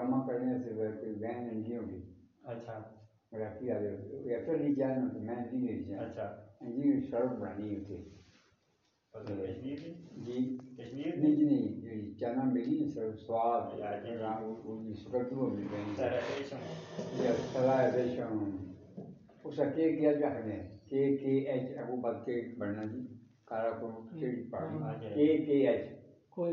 Drama کرنے سے بہن نہیں ہوگی۔ اچھا۔ مراٹھی آ گئی ایسا نہیں کیا میں نہیں کیا اچھا۔ انجینئر سڑک بنانی ہے اسے کوئی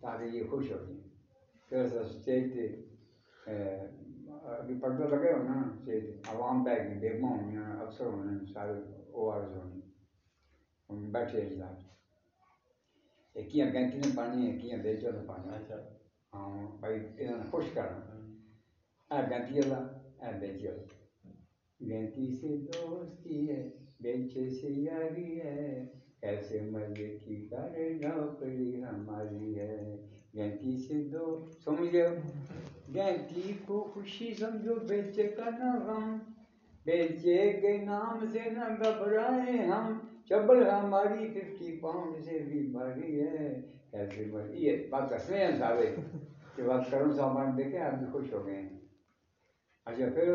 تاکہ یہ خوش ہو جائیں۔ پھر چیت ابھی پردو لگے ہونا نا چیت عوام بیگ بیگما ہونی افسر ہونے سارے او آر ہونے بیٹھے جناب ایک گینکی نے پانی ایک بیچو نے پانی ہاں بھائی یہاں نے خوش کرنا۔ اے گینکی اللہ اے بیچو گینتی سے دوستی ہے بیچ سے یاری ہے۔ کیسے مزے کی کر نوکری ہماری ہے۔ گینتی سے دو سمجھے گینتی کو خوشی سمجھو، بیچے کا نہ غم۔ بیچے کے نام سے نہ گھبرائیں ہم۔ چبل ہماری ففٹی پاؤنڈ سے بھی بھاری ہے۔ کیسے مزے یہ بات کسے ہیں سارے۔ کہ بات کروں سامان دیکھیں آپ بھی خوش ہو گئے ہیں۔ اچھا پھر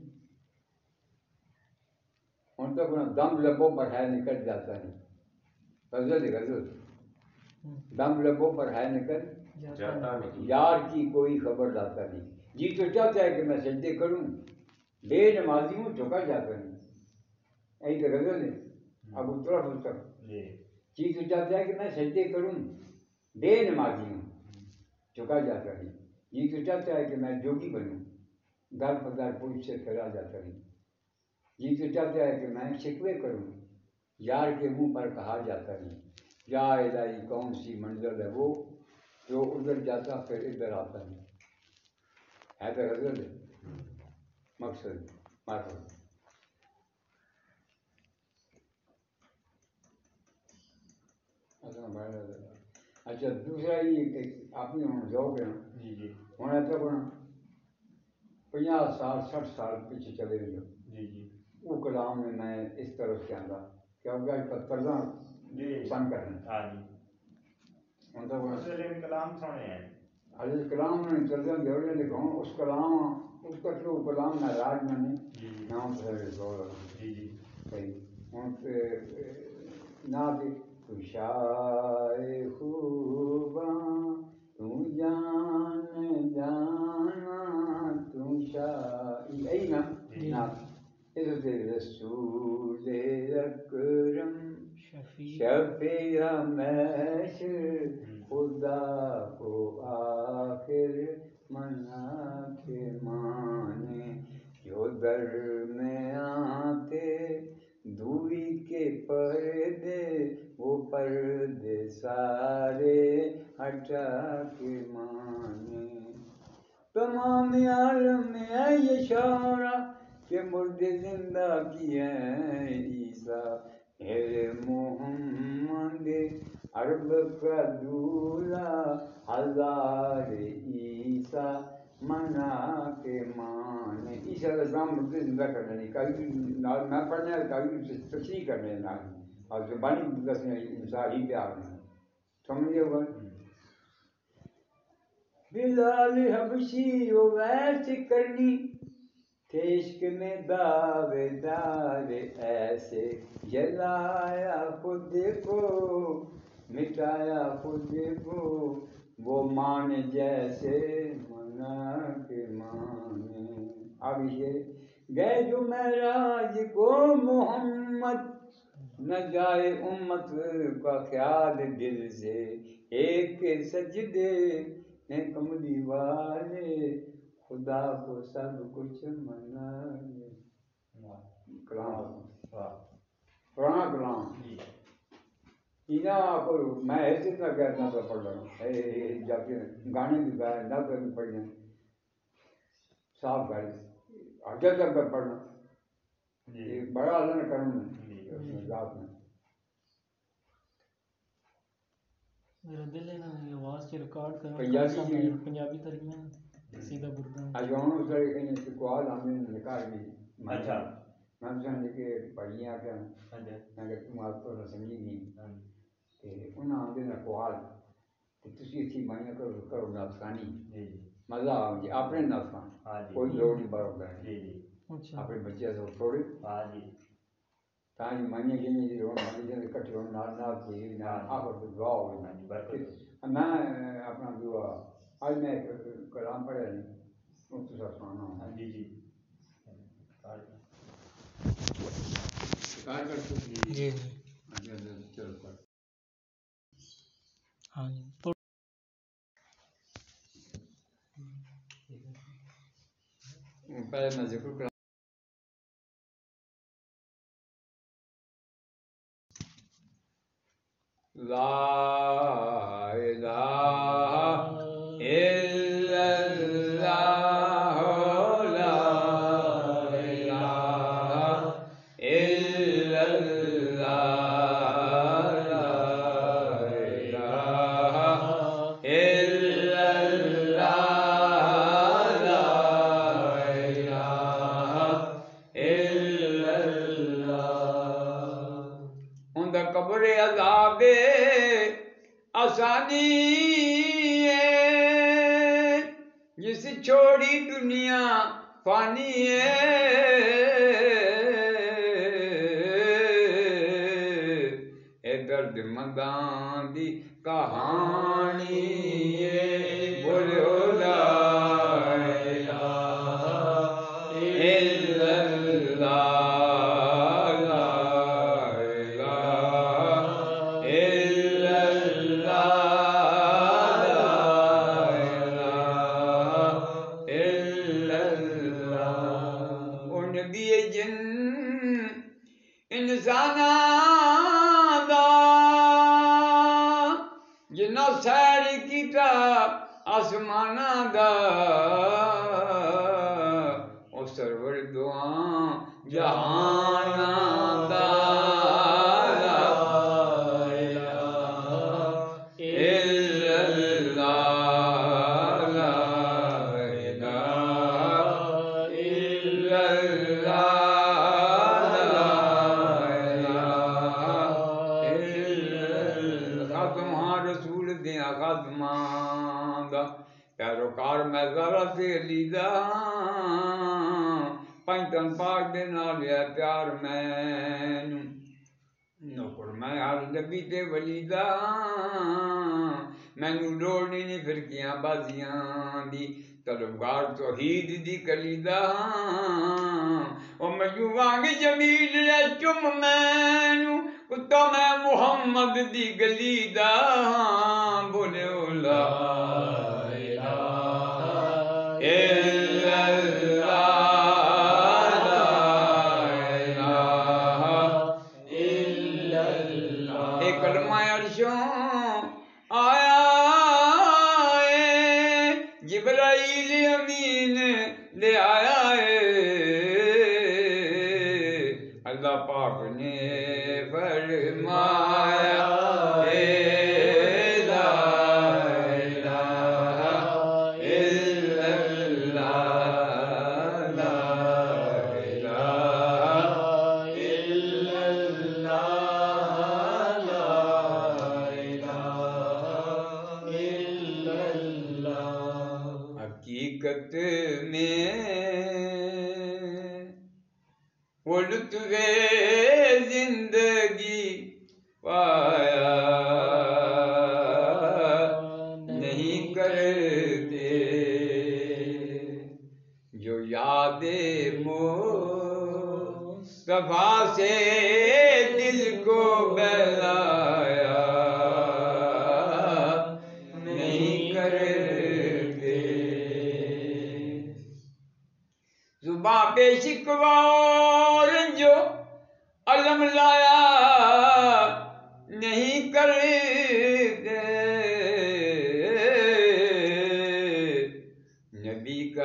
ان پہ گنا دم لبوں پر ہے نکل جاتا ہے۔ غزل جی، غزل جی۔ دم لبوں پر ہے نکل جاتا یار کی کوئی خبر لاتا نہیں۔ جی تو چاہتا ہے کہ میں سجدے کروں۔ بے نمازی ہوں جھکا جاتا نہیں۔ یہی تو غزل ہے جی۔ اب اترا ہو تک جی۔ تو چاہتا ہے کہ میں سجدے کروں۔ بے نمازی ہوں جھکا جاتا نہیں۔ جی تو چاہتا ہے کہ میں جوگی بنوں۔ گھر پر گھر پوچھ سے کرا جاتا نہیں۔ یہ تو چلتا ہے کہ میں شکوے کروں۔ یار کے منہ پر کہا جاتا نہیں۔ یا الہی کون سی منزل ہے وہ جو ادھر جاتا پھر ادھر آتا نہیں۔ ہے تو غزل ہے مقصد۔ مارکیٹ اچھا،, اچھا دوسرا یہ کہ آپ نے ہوں ذوق ہے جی جی۔ ہوں ایسا بنا پناہ سال سٹھ سال پیچھے چلے گئے جی جی۔ وہ کلام میں میں اس طرف سے آندا۔ کیا ہوگا پترزاں سن کرنا ہاں جی۔ ہن تو اصل کلام سنے ہیں۔ حضرت کلام نے ترجمہ دیوڑے لکھوں اس کلام اس کا تو کلام ناراض میں نے جی۔ نام سے زور جی جی۔ صحیح۔ ہن سے نہ بھی خوشائے خوباں تو جان جانا تو شاہ ای نا۔ جی۔ رسول اکرم شفیع محشر خدا کو آخر منا کے مانے جو در میں آتے دوری کے پردے وہ پردے سارے ہٹا کے مانے تمام عالم میں ہے یہ شعرا کہ مردے زندہ کیے ہیں عیسیٰ، اے محمد، عرب کا دولہ ہزار عیسیٰ، منا کے مانے عیسیٰ علیہ السلام مردے زندہ کرنے نہیں کبھی نال میں پڑھنے کبھی تشریح کرنے نہ اور زبانی دسنے انسان ہی پیار نہیں سمجھے ہوگا بلال حبشی و ویس کرنی تھے عشق میں دعوے دار ایسے جلایا خود کو، مٹایا خود کو، وہ مان جیسے منا کے مانے۔ اب یہ گئے جو معراج کو محمد، نہ جائے امت کا خیال دل سے، ایک سجدے کملی والے خدا کو سب کچھ منا کلام واہ پرانا کلام اینا کوئی میں ایسے پڑھ رہا ہوں جا کے گانے بھی گائے نہ بھی پڑھنے صاف گائے تک پڑھنا یہ بڑا اللہ نے کرم ہے ذات میں میرا دل ہے نا یہ آواز سے ریکارڈ کرنا۔ پنجابی ترجمہ سیدھا بردان اجوان سر ان سکوال ہمیں نکار بھی اچھا میں سمجھ کے پڑھی آ کر میں تم آپ کو سمجھی نہیں کہ انہاں آمدے نکوال کہ تسی اچھی مانیا کرو کرو نافسانی مزہ آؤ جی اپنے نافسان کوئی زور نہیں بار ہوتا ہے اپنے بچے سے چھوڑے تاں جی مانیا کہ نہیں جی رونا جی کٹھ رونا نال نال کی نال آخر دعا ہوئی میں اپنا دعا آج میں کلام پڑھا جی، نہیں مختصر سنانا ہوں۔ ہاں جی جی۔ جی۔ جی, جی۔, ہاں جی، پہلے میں ذکر کرا لا الہ قبر عذاب آسانی جس چھوڑی دنیا فانی ہے۔ اے درد مدان دی کہانی۔ نبی تے ولی دا مینوں لوڑ نہیں فرقیاں بازیاں دی۔ طلبگار توحید دی کلیدہ، او مجو وانگ جمیل لے چم مینو کتا میں محمد دی گلیدہ۔ بولے اللہ The Pak never Maya.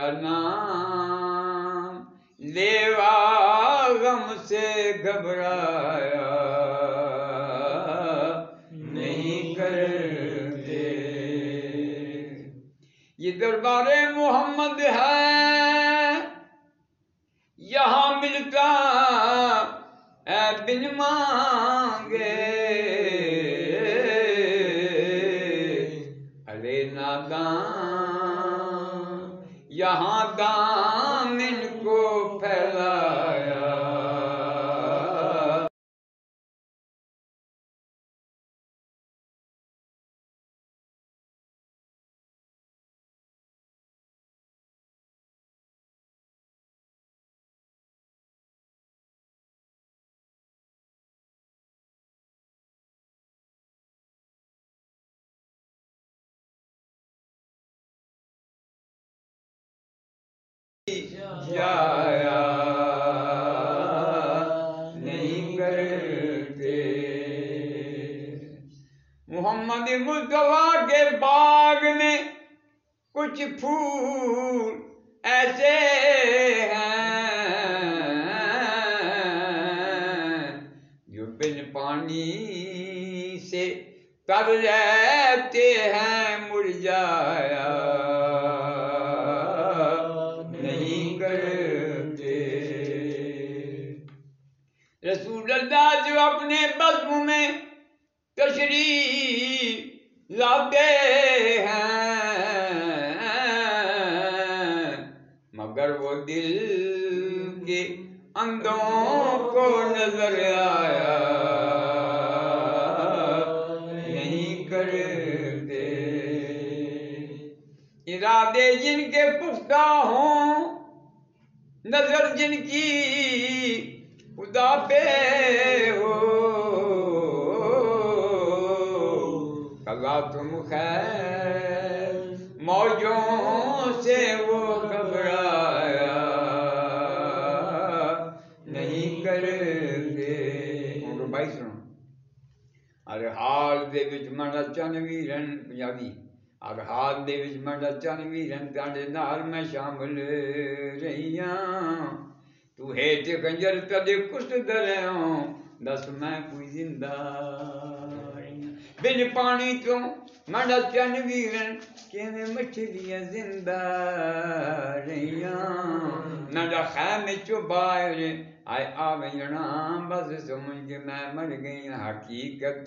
کا نام لیوا غم سے گھبرایا۔ نہیں کرتے۔ یہ دربار محمد ہے۔ یہاں ملتا۔ بن مانگے۔ جایا نہیں کرتے۔ محمد مصطفیٰ کے باغ میں کچھ پھول ایسے ہیں جو بن پانی سے تر رہتے اپنے بزم میں تشریف لاتے ہیں۔ مگر وہ دل کے اندروں کو نظر آیا۔ نہیں کرتے ارادے جن کے پختہ ہوں، نظر جن کی خدا پہ تم خیر موجوں سے وہ گھبرایا۔ نہیں کرتے۔ ہوں ربائی سنو۔ ارے حال دے بچ مڑا چن ویرن پنجابی یعنی ار حال دے بچ مڑا چن ویرن تاڈے نال میں شامل رہیاں۔ تو ہیٹ کنجر تدے کشت دریاں دس میں کوئی زندہ Beni pani tüm Madat canı bilen Kevime çiviye zindariyan Madat kâmet şu bayri Ay avyaram bazı sumun güme margın hakikat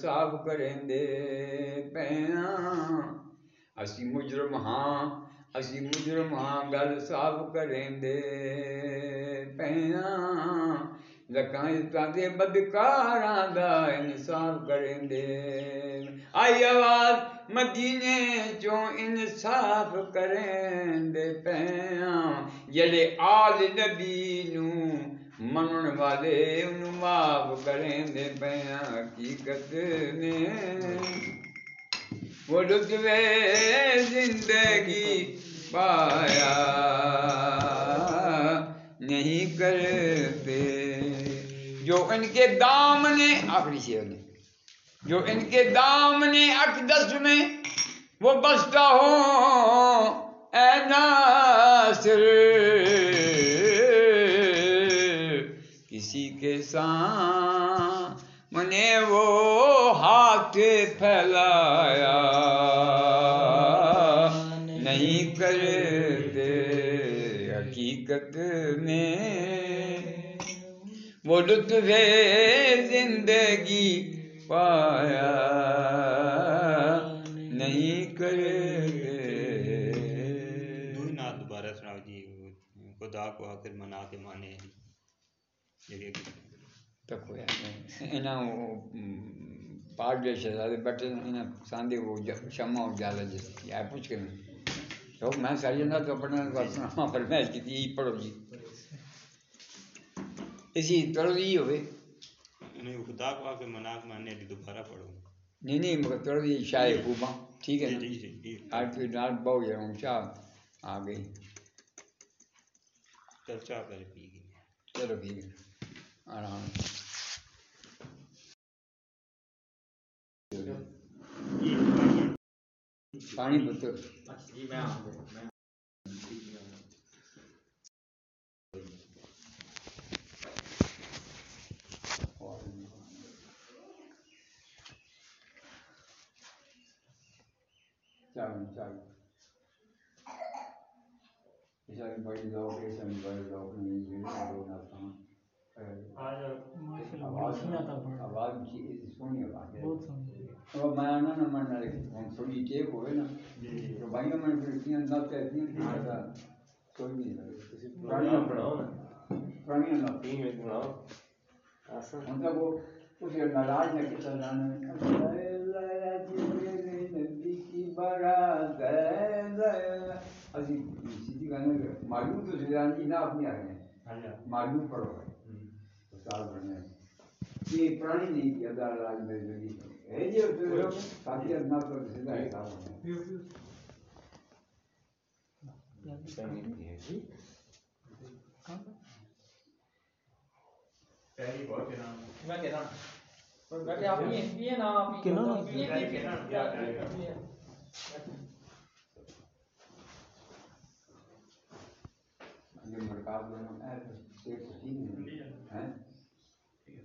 انصاف کریں دے پینا اسی مجرم ہاں اسی مجرم ہاں گل صاف کریں دے پینا لکائیں تاکہ بدکاراں دا انصاف کریں دے۔ آئی آواز مدینے چوں انصاف کریں دے پینا یلے آل نبی نوں منن والے ان معاف کریں دے حقیقت نے وہ رتبے زندگی پایا نہیں کرتے جو ان کے دامنے آخری شعر نے جو ان کے دامنے اقدس میں وہ بستا ہوں اے ناصر کسی کے سامنے وہ ہاتھ پھیلایا۔ نہیں کرتے حقیقت میں۔ وہ لطف زندگی پایا۔ نہیں کرتے۔ دوئی نات دوبارہ سناؤ جی خدا کو آ کر منا کے مانے۔ جی شہزادے بیٹھے انہاں ساندے وہ شمع اور جالا جس یا پوچھ کے میں تو میں ساری نہ تو پڑھنا کا سنا فرمائش کی تھی پڑھو جی۔ اسی طرح ہی ہوئے۔ نہیں خدا کو کے منا کے مانے جی دوبارہ پڑھو۔ نہیں نہیں مگر طرح ہی شاہ خوبا ٹھیک ہے جی نا؟ جی جی جی۔ آج پھر نال بہو جائے ہوں شاہ آ گئی چرچا پہلے پی گئی چلو ٹھیک ہے۔ آرام پانی پتر چلو چلو ایسا بھی بڑی ذوق ہے ایسا بھی بڑی ذوق نہیں ہے تھوڑی ٹیپ ہوئے نا۔ تو بھائی میں پھر اتنی انداز سے اتنی زیادہ کوئی نہیں لگے پرانی بناؤ نا۔ پرانی انداز تین منٹ بناؤ آسان۔ مطلب وہ اس ناراض ہے کہ سلانے سیدھی گانے معلوم تو زیادہ نہ اپنی آ رہے ہیں۔ معلوم پڑھو۔ استاد بنے یہ پرانی نہیں تھی ادار راج میں زندگی ہے۔ یہ ساتھی ادنا تو سیدھا حساب ہے یہ مرکات بنو ہے تو یہ تو ٹھیک نہیں ہے۔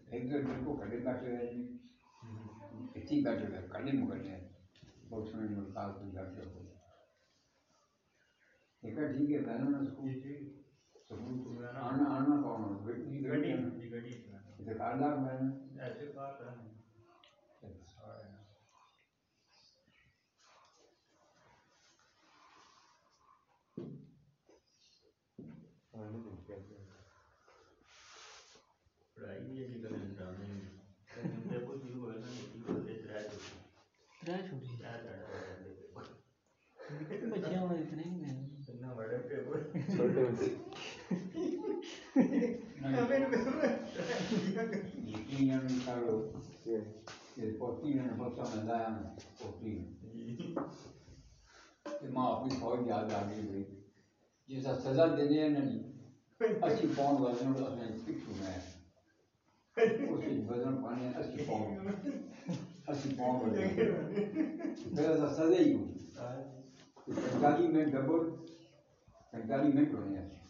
ایک دو دن کو کھڑے بیٹھے رہے جی اتنی بیٹھے رہے کھڑے مکڑے ہیں بہت سنے مرکات بھی بیٹھے ہو ایک ٹھیک ہے میں نے سکول آنا آنا کون ہو دکاندار میں نے ترے چھوٹی بچیاں ہوئے اتنے ہی نہیں یقیناً کرو کہ پوتی نے بہت سمجھایا نا پوتی نے کہ ماں اپنی فوج یاد آ گئی ہوئی جیسا سزا دینے ہے نہیں اسی پاؤنڈ وزن اور اس نے پچھو میں اس کی وزن پانے اسی پاؤنڈ اسی پاؤنڈ وزن پھر ایسا سرکاری میں پڑھنے جاتے ہیں۔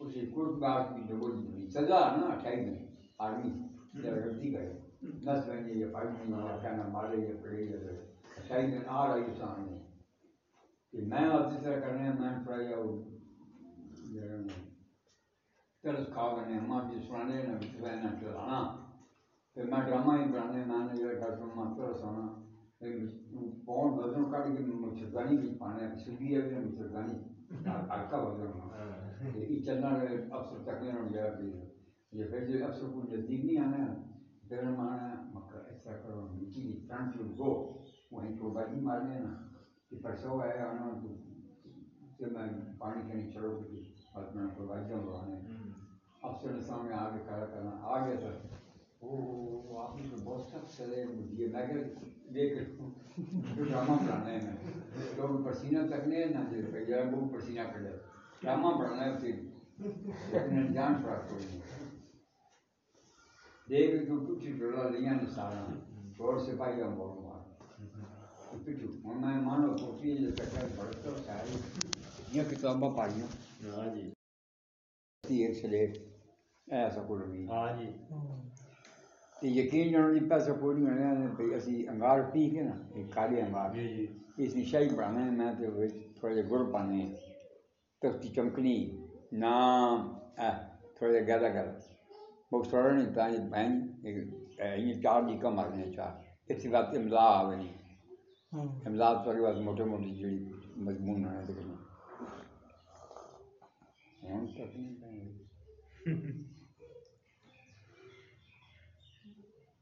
اسے کوٹ آپ کی ڈبل ملی سزا نا اٹھائی نہیں آرمی یا غلطی کرے دس مہینے یا پانچ مہینے یا کیا نام مارے یا پڑے یا اٹھائی میں آ رہا رہی سامنے۔ کہ میں آپ اس طرح کرنے میں پڑھا یا ترس کھا کرنے ماں جی سنانے نہ بچوائے نہ چلانا۔ پھر میں ڈرامہ ہی پڑھانے میں نے جو ڈاکٹر ماں ترس آنا پھر پون بدلوں کٹ کے مچھردانی بھی پانے سلوی ہے۔ پھر مچھردانی ہاں۔ افسر تک افسر کو نزدیک نہیں آنا پھر ہمارا مکہ ایسا کرو نیچی فرنٹ لوگ گو۔ وہیں تو بھائی مار لینا۔ کہ پرسہ ہوا ہے آنا تو پھر میں پانی کھینے چھڑو گی بس میں نے کوئی جم رہا ہے افسر نے سامنے آگے کھڑا کرنا۔ آ گیا تھا۔ وہ آپ نے تو بہت سخت چلے مجھے میں کہ دیکھ ڈرامہ پڑھانا ہے میں تو پسینہ تکنے ہے نہ پہ جائے وہ پسینہ کر جائے ڈرامہ پڑھنا ہے پھر لیکن انجان پراپت ہوئی دیکھ تو کچھ ڈولا لیا نے سارا اور سپاہی کا بول مار پچھو ہوں میں مانو کوٹھی جو تک بڑھ ساری یہ کتاباں پڑھیاں ہاں جی ایک سلیٹ ایسا کل ہوئی ہاں جی۔ یقین ਯਕੀਨ ਜਾਣੋ ਜੀ ਪੈਸਾ ਕੋਈ ਨਹੀਂ ਹੋਣਾ ਭਈ ਅਸੀਂ ਅੰਗਾਰ ਪੀ ਕੇ ਨਾ ਇਹ ਕਾਲੇ ਅੰਗਾਰ ਇਸ ਦੀ ਸ਼ਾਹੀ ਬਣਾਉਣੇ ਮੈਂ ਤੇ ਵਿੱਚ ਥੋੜਾ ਜਿਹਾ ਗੁੜ ਪਾਣੇ ਤੇ ਉਸ چمکنی نام اہ تھوڑا ਜਿਹਾ گیدہ ਕਰ وہ سوڑا نہیں تھا یہ بہن یہ چار دی کم آگے چار۔ اس بات املا آوے نہیں املا تو بعد موٹے موٹے جڑی مضمون ہونا تک نہیں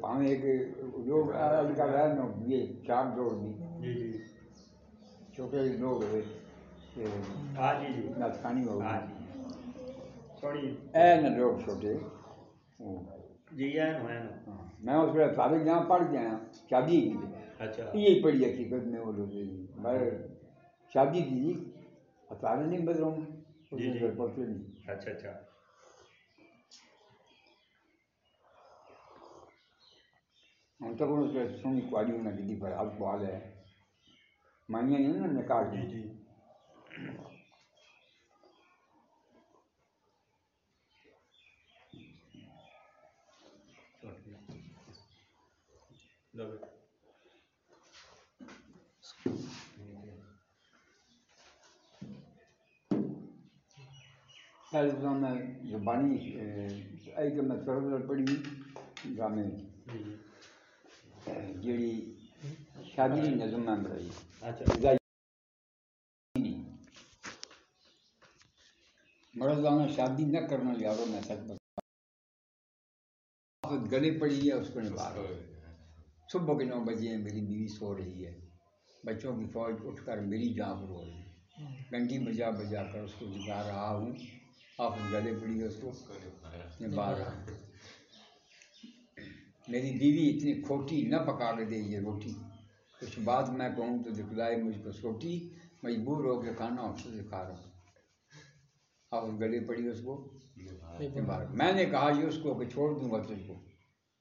پانے کے لوگ کا یہ چار دوڑ چھوٹے لوگ اے لوگ چھوٹے۔ ہاں۔ میں اس پہ تابق جہاں پڑھ گیا شادی کی۔ یہ پڑھی حقیقت میں وہ لوگ میں شادی کی۔ تارے نہیں بدلوں۔ گا اچھا اچھا۔ منتقل رسوم کوالم نقدی پر اب بال ہے مانیے نہیں نا نکال دیں جی زبانی ایک میں سرو پڑی گانے جیڑی شادی دی نظم میں بڑھائی مرد مرزانہ شادی نہ کرنا یارو میں سچ بتا گلے پڑی ہے اس کو نبھا رہا صبح کے نو بجے ہیں میری بیوی سو رہی ہے بچوں کی فوج اٹھ کر میری جانپ رو رہی ہے گنڈی بجا بجا کر اس کو جگا رہا ہوں آپ گلے پڑی ہے اس کو نبھا رہا ہوں میری بیوی اتنی کھوٹی نہ پکا کے دے یہ روٹی۔ کچھ بات میں کہوں تو دکھلائے مجھ کو سوٹی مجبور ہو کے کھانا اس سے کھا رہا ہوں۔ اور گلے پڑی اس کو۔ میں نے کہا یہ اس کو کہ چھوڑ دوں گا تجھ کو۔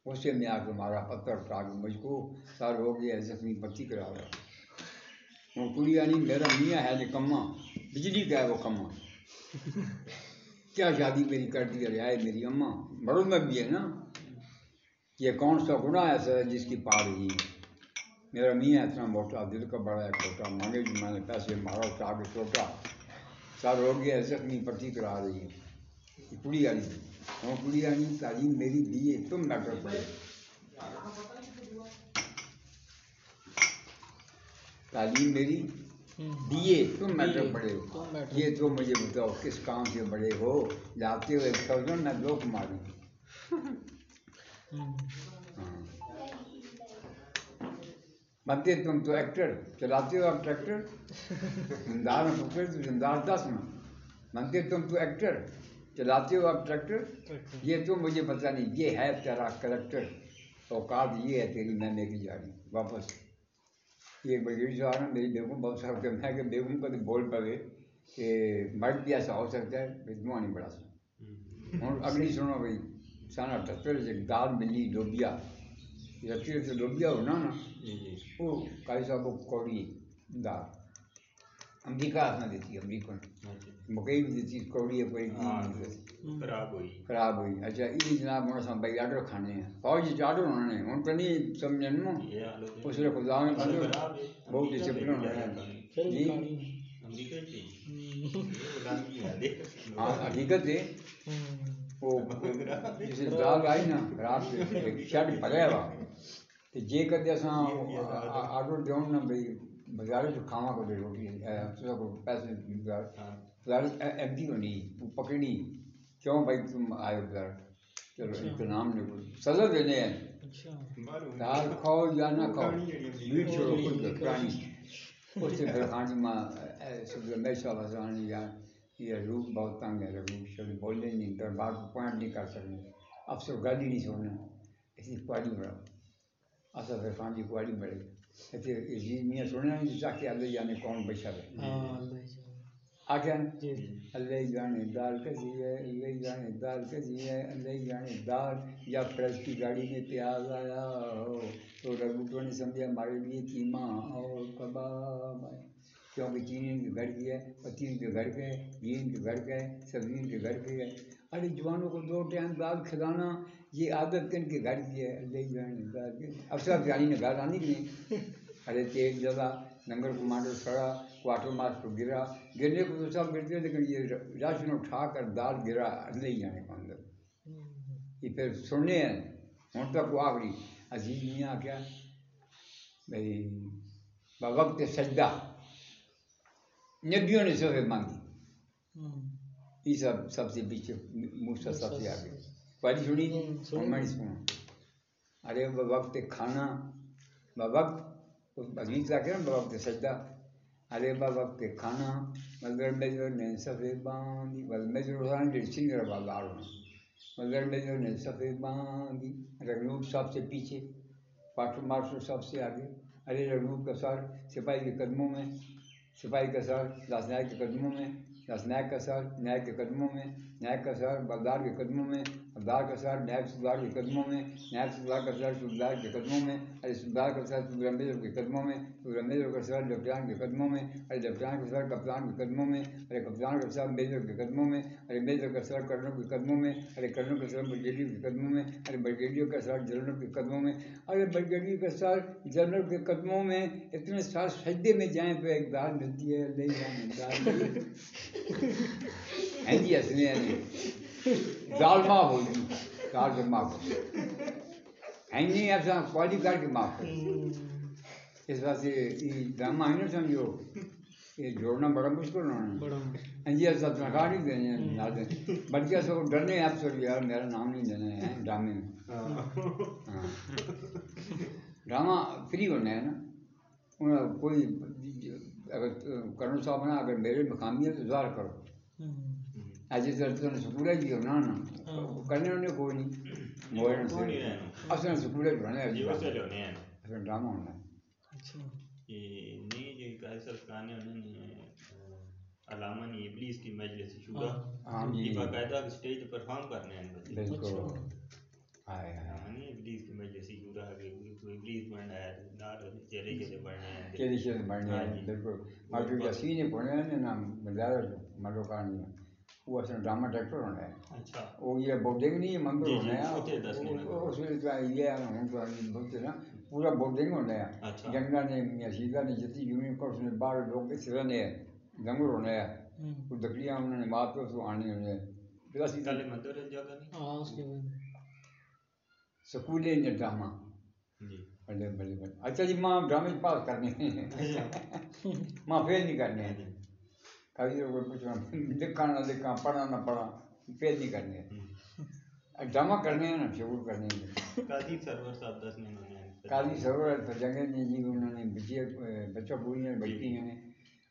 اسے میں آ کے مارا پتھر اٹھا کے مجھ کو۔ سر ہو گیا زخمی پتی کرا رہا وہ کڑیا نہیں میرا میاں ہے نکما بجلی کا ہے وہ کما کیا شادی میری کر دی رہا ہے میری اماں۔ مرد میں بھی ہے نا۔ یہ کون سا گناہ ایسا ہے جس کی پا رہی ہے؟ میرا میاں اتنا موٹا، دل کا بڑا ہے چھوٹا مانگے جو میں نے پیسے مارا تو کے چھوٹا سر ہو گیا زخمی پٹی کرا رہی ہے۔ کڑی والی ہوں کڑی والی تعلیم میری دی ہے، تم نہ پڑے تعلیم میری دیے تم میٹر بڑے ہو۔ یہ تو مجھے بتاؤ، کس کام سے بڑے ہو؟ جاتے ہوئے ایک میں نہ لوک ماری بنتے تم تو ایکٹر چلاتے ہو آپ ٹریکٹر زمدار میں پکڑے تو زمدار دس میں بنتے تم تو ایکٹر چلاتے ہو آپ ٹریکٹر یہ تو مجھے پتہ نہیں یہ ہے تیرا کریکٹر اوقات یہ ہے تیری میں لے کے جا رہی۔ ہوں واپس۔ یہ بڑی جو آ رہا میری بیگم بہت سارا کہ میں کہ بیگم کا تو بول پڑے کہ مرد بھی ایسا ہو سکتا ہے بدموا نہیں بڑا سا ہوں اگلی سنو بھائی۔ سانا ٹکر سے دال ملی ڈوبیا رکھی سے ڈوبیا ہونا نا جی جی۔ وہ کائی صاحب کو کوڑی دال۔ امریکہ ہاتھ دیتی امریکہ۔ نے مکئی بھی دیتی کوڑی ہے کوئی ہاں دی خراب ہوئی۔ خراب ہوئی۔ اچھا یہ جناب ہوں اصل بھائی آڈر کھانے ہیں۔ فوج چ آڈر ہونے ہوں تو نہیں سمجھن نو یہ حال ہو آئی نا رات بازار چ کھاواں کو دے روٹی تو کو پیسے بازار بازار ایم پی ہونی وہ پکڑنی کیوں بھائی تم آئے ہو بازار چلو ایک نام نے کوئی سزا دینے ہیں اچھا دال کھاؤ یا نہ کھاؤ کر یہ روح بہت تنگ ہے روح شب بولنے نہیں دربار کو پوائنٹ نہیں کر سکتے افسر گالی نہیں اسی کواری بڑا اصل پھر خان جی کواری بڑے اتنے عزیز میاں سننا نہیں تاکہ اللہ جانے کون بیٹھا رہے نا جی اللہ جانے دال کسی ہے اللہ جانے دال کسی ہے اللہ جانے دال یا پریس کی گاڑی میں پیاز آیا ہو تو رگوٹوں نے سمجھا ہمارے لیے قیمہ اور کباب آئے کیونکہ چینی جی ان کے گھر کی ہے، پتی ان کے گھر پہ ہے کے گھر پہ ہے سبزی ان کے گھر پہ ہے ارے جوانوں کو دو ٹائم دال کھلانا یہ عادت کن کے گھر کی ہے۔ اللہ جانے دال کی افسر پیاری نے گھر آنی کی نہیں۔ ارے تیل جلا لنگر کمانڈو سڑا، کوارٹر ماسٹر گرا۔ گرنے کو تو سب گرتے لیکن یہ راشن اٹھا کر دال گرا نہیں جانے کو اندر یہ پھر سننے ہیں۔ ہوں تک وہ آخری عزیز میاں کیا؟ بھائی وقت سجدہ۔ نبیوں نے سب مانگی یہ سب سب سے پیچھے موسا سب سے آگے پڑھی سنی ہوں،۔ ہوں میں نہیں سنا ارے وقت کھانا وقت عزیز کا کیا وقت سجدہ ارے وقت کھانا مگر میجر نے سفید باندھی بل میجر روزانہ ڈیڑھ سنگر بازار ہونا مگر میجر نے سفید باندھی رگنوب سب سے پیچھے پاٹر مارشل سب سے آگے ارے رگنوب کا سر سپاہی کے قدموں میں سپاہی کا سر لاس نائک کے قدموں میں، لاس نائک کا سر نائک کے قدموں میں نائک کا سر بردار کے قدموں میں بلدار کا سر نائب سردار کے قدموں میں نائب سردار کا سر سردار کے قدموں میں ارے سردار کا سر سبرمبیزر کے قدموں میں سبرمبیزر کا سر ڈپٹان کے قدموں میں ارے ڈپٹان کا سر کپتان کے قدموں میں ارے کپتان کا سر میجر کے قدموں میں ارے میجر کا سر کرنل کے قدموں میں ارے کرنل کا سر بریگیڈیئر کے قدموں میں ارے بریگیڈیئر کا سر جنرل کے قدموں میں ارے بریگیڈیئر کا سر جنرل کے قدموں میں اتنے سال سجدے میں جائیں تو ایک دال ملتی ہے لے جائیں جی اصلی ماں ہوگی دال کے ہیں نہیں ایسا کوالی کر کے کو اس واسطے یہ ڈرامہ ہے نا سمجھو یہ جوڑنا بڑا مشکل ہونا ہے بڑا ہاں جی ایسا تنخواہ نہیں دینے ہیں نہ دیں بلکہ ایسا ڈرنے ہیں افسر یار میرا نام نہیں دینا ہے ڈرامے میں ڈرامہ فری ہونا ہے نا انہیں کوئی اگر کرنل صاحب نا اگر میرے مقامی ہے تو ظاہر کرو ہے جی نا کرنے انہیں کوئی نہیں موڑ کوئی نہیں رہنا اصل سکول ہے ہونا یہ ہے ہیں اصل ڈرامہ ہونا ہے اچھا جو انہوں نے علامہ نے ابلیس کی مجلس شورا یہ باقاعدہ اسٹیج پہ پرفارم کرنے ہیں بالکل ہاں نہیں ابلیس کی مجلس شورا ہے کوئی ابلیس بن رہا ہے نار بڑھنے ہیں چلی چل بڑھنے ہاں ہیں جی۔ بالکل ماٹو یاسین نے پڑھنے ہیں نا ملیار ملو کہانی وہ اصل ڈرامہ ڈائریکٹر ہونا ہے وہ یہ بورڈنگ نہیں ہے مندر جی، جی، ہونا ہے اتنے دس نہیں وہ- اس میں تو یہ ہے ہوں تو بولتے نا پورا بورڈنگ ہونا ہے گنگا نے میاں سیدھا نے جتنی یونین کورس نے باہر لوگ اس طرح نے جنگل ہونا ہے وہ دکڑیاں انہوں نے مار پہ تو آنے ہونے سکولے نے ڈرامہ بڑے بڑے بڑے اچھا جی ماں ڈرامے پاس کرنے ہیں ماں فیل نہیں کرنے ہیں کبھی کوئی پوچھنا لکھا نہ لکھا پڑھا نہ پڑھا فیل نہیں کرنے ہیں ڈرامہ کرنے ہیں نا شروع کرنے ہیں قاضی سرور صاحب انہوں نے قاضی سرور نے جی انہوں نے بچے بچہ پوری نے بچی نے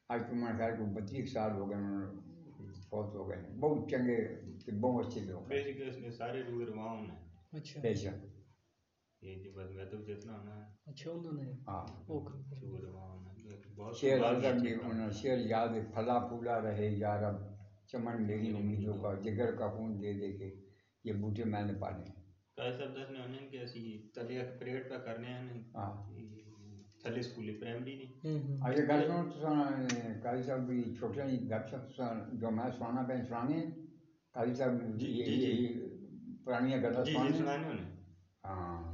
آج تو میں خیال کو بتیس سال ہو گئے انہوں نے فوت ہو گئے بہت چنگے بہت اچھے لوگ ہیں اس میں سارے ہیں اچھا بے شک یہ بس میں تو جتنا ہونا ہے اچھا انہوں نے ہاں اوکے ہیں شعر بھی ہے۔ انہوں نے شعر یاد پھلا پھولا رہے یارب چمن میری امیدوں کا جگر کا خون دے دے کے یہ بوٹے میں نے پانے قاضی صاحب انہوں نے کہ اسی تلے ایک پریڈ پہ کرنے ہیں ہاں۔ تھلے سکولی پرائمری نہیں آج گل سنو تساں قاضی صاحب بھی چھوٹے جی گپ شپ جو میں سنانا پہ سنانے ہیں؟ قاضی صاحب جی، یہ- جی، جی۔ جی جی سنانے ہاں۔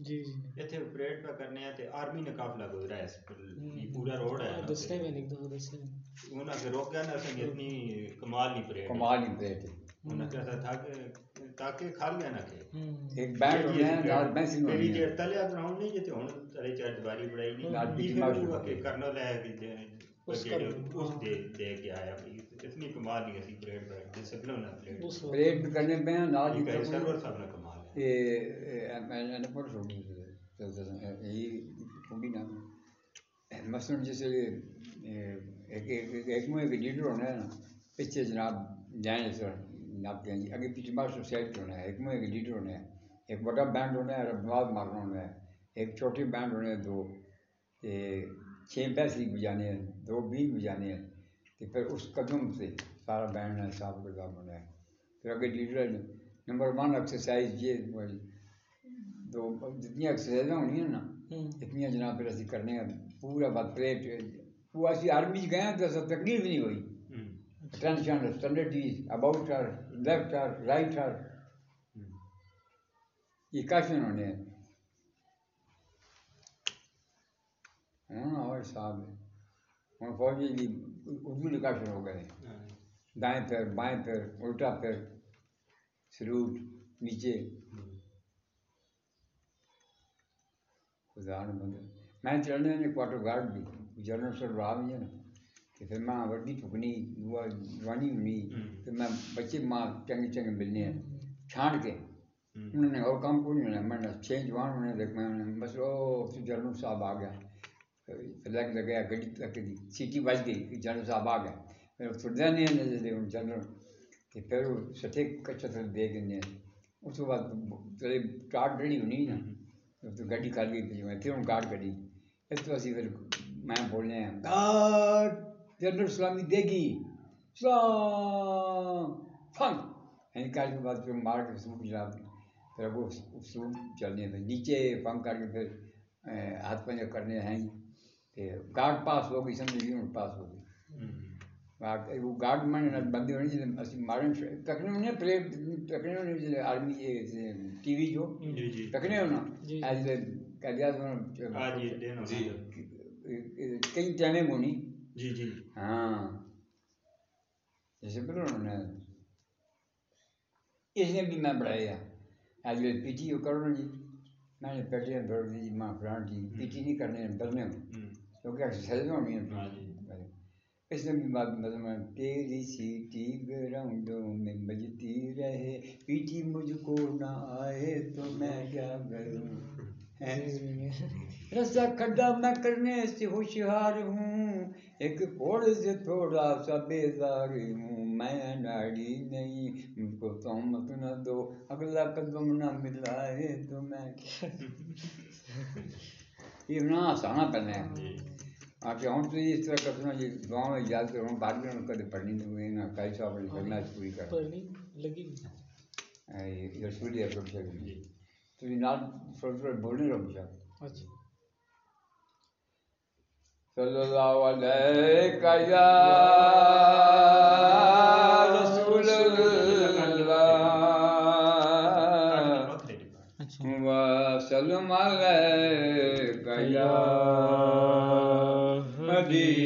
ਜੀ ਜੀ। ਇੱਥੇ ਪਰੇਡ ਪਾ ਕਰਨੇ ਆ ਤੇ ਆਰਮੀ ਨੇ ਕਾਫਲਾ ਗੁਜ਼ਰਿਆ ਇਸ ਪੂਰਾ ਰੋਡ ਹੈ। ਦੱਸਦੇ ਮੈਂ ਇੱਕ ਦੋ ਦੱਸੇ ਉਹਨਾਂ ਦੇ ਰੋਕ ਗਿਆ ਨਾ ਅਸੀਂ ਇਤਨੀ ਕਮਾਲ ਨਹੀਂ ਪਰੇਡ ਕਮਾਲ ਨਹੀਂ ਪਰੇਡ ਉਹਨਾਂ ਕਹਿੰਦਾ ਥਾ ਕਿ ਤਾਕੇ ਖਾਲ ਗਿਆ ਨਾ ਕਿ। ਇੱਕ ਬੈਂਡ ਹੋਇਆ ਨਾਲ ਮੈਂ ਸਿੰਘ ਮੇਰੀ ਜੇ ਤਲਿਆ ਗਰਾਊਂਡ ਨਹੀਂ ਜਿੱਥੇ ਹੁਣ ਤਰੇ ਚਾਰ ਦੀਵਾਰੀ ਬੜਾਈ ਨਹੀਂ। ਲਾਦੀ ਮਾਸ਼ੂਆ ਕੇ ਕਰਨਲ ਹੈ ਕਿ ਉਸ ਦੇ ਦੇ ਕੇ ਆਇਆ ਵੀ ہے اتنی کمال اسی پریڈ پریڈ پریڈ بھی کرنے پہ ہی سرور صاحب نے کمال ہے۔ یہ میں نے پڑھ چھوڑی یہ بھی نا مثلاً جیسے ایک ایک ایک میں ایک لیڈر ہونا ہے نا پیچھے جناب جائیں سر جناب کہیں جی آگے پیچھے بار سوسائٹی ہونا ہے۔ ایک میں ایک لیڈر ہونا ہے۔ ایک بڑا بینڈ ہونا ہے ربنواز مارنا ہونا ہے۔ ایک چھوٹے بینڈ ہونے ہیں دو تے چھ پیسے بجانے ہیں دو بیس بجانے ہیں۔ تو پھر اس قدم سے سارا بینڈ ہے صاحب کتاب ہے۔ پھر آگے لیڈر نمبر ون ایکسرسائز یہ دو جتنی ایکسرسائز ہونی ہیں نا اتنی جناب پھر اسی کرنے ہیں۔ پورا بات پلیٹ۔ وہ اسی آرمی چ گئے ہیں تو اساں تکلیف نہیں ہوئی۔ ہم۔ اٹینشن اسٹینڈرڈ اباؤٹ ہر لیفٹ ہر رائٹ ہر یہ کاشن ہونے ہیں ہوں اور صاحب۔ ہوں فوجی اردو لکھاشن ہو گئے۔ دائیں پیر بائیں پیر الٹا پیر سلوٹ، نیچے۔ خدا نے بندے میں چلنے نے کوارٹر گارڈ بھی، جنرل سر رہا بھی ہے نا۔ کہ پھر میں وردی چکنی وہ جوانی ہونی۔ پھر میں بچے ماں چنگے چنگے ملنے ہیں۔ چھانٹ کے۔ انہوں نے اور کام کوئی نہیں ہونا، میں نے چھ جوان ہونے دیکھ میں بس او جنرل صاحب آ گیا۔ فلیک لگایا گڈی تک دی سیٹی بج گئی کہ جنرل صاحب آ گئے پھر سردیا نہیں ہے جیسے ان جنرل کہ پھر وہ سٹے کچا تھا دے گئے اس کے بعد تیرے ٹاٹ ڈڑی ہونی نا تو گڈی کر گئی پی میں پھر ہوں گارڈ کڈی اس تو اسی پھر میں بولنے ہیں گارڈ جنرل سلامی دے گی سلام فن ہیں کار کے بعد پھر مار کے سوکھ جناب پھر وہ سوکھ چلنے پہ نیچے فن کر کے پھر گارڈ پاس ہو گئی سمجھ یوں پاس ہو گئی۔ ہم۔ گارڈ وہ گارڈ میں بندی ہونی جی اسی مارن تکنے نے پلے تکنے نے جی آرمی ٹی وی جو۔ جی جی۔ جی۔ ہاں جی جی۔ ہونی جی جی۔ ہاں۔ جیسے اس نے بھی میں میں بھر دی ماں فلان جی پی ٹی نہیں کرنے بدلنے ہوں۔ کیونکہ ایکسرسائز ہونی ہے۔ اس نے بھی بات مطلب تیری سیٹی گراؤنڈوں میں بجتی رہے پی ٹی مجھ کو نہ آئے تو میں کیا کروں رسا کھڈا میں کرنے سے ہوشیار ہوں ایک سے تھوڑا سا بیزار ہوں میں ناڑی نہیں مجھ کو تہمت نہ دو اگلا قدم نہ ملائے تو میں یہ نہ آسانا پہلے جی۔ آپ ہوں تو اس طرح کرنا جی دعاؤں میں یاد کروں بعد میں کدے پڑھنی نہیں ہوئی نہ کئی صاحب نے فرمائش پوری کر پڑھنی لگی۔ یہ رسولی ہے پروفیسر۔ جی۔ تو یہ نال تھوڑا تھوڑا بولنے رہو صاحب اچھا۔ sallallahu alayka ya Rasulullah. Wa sallam alayka ya Madina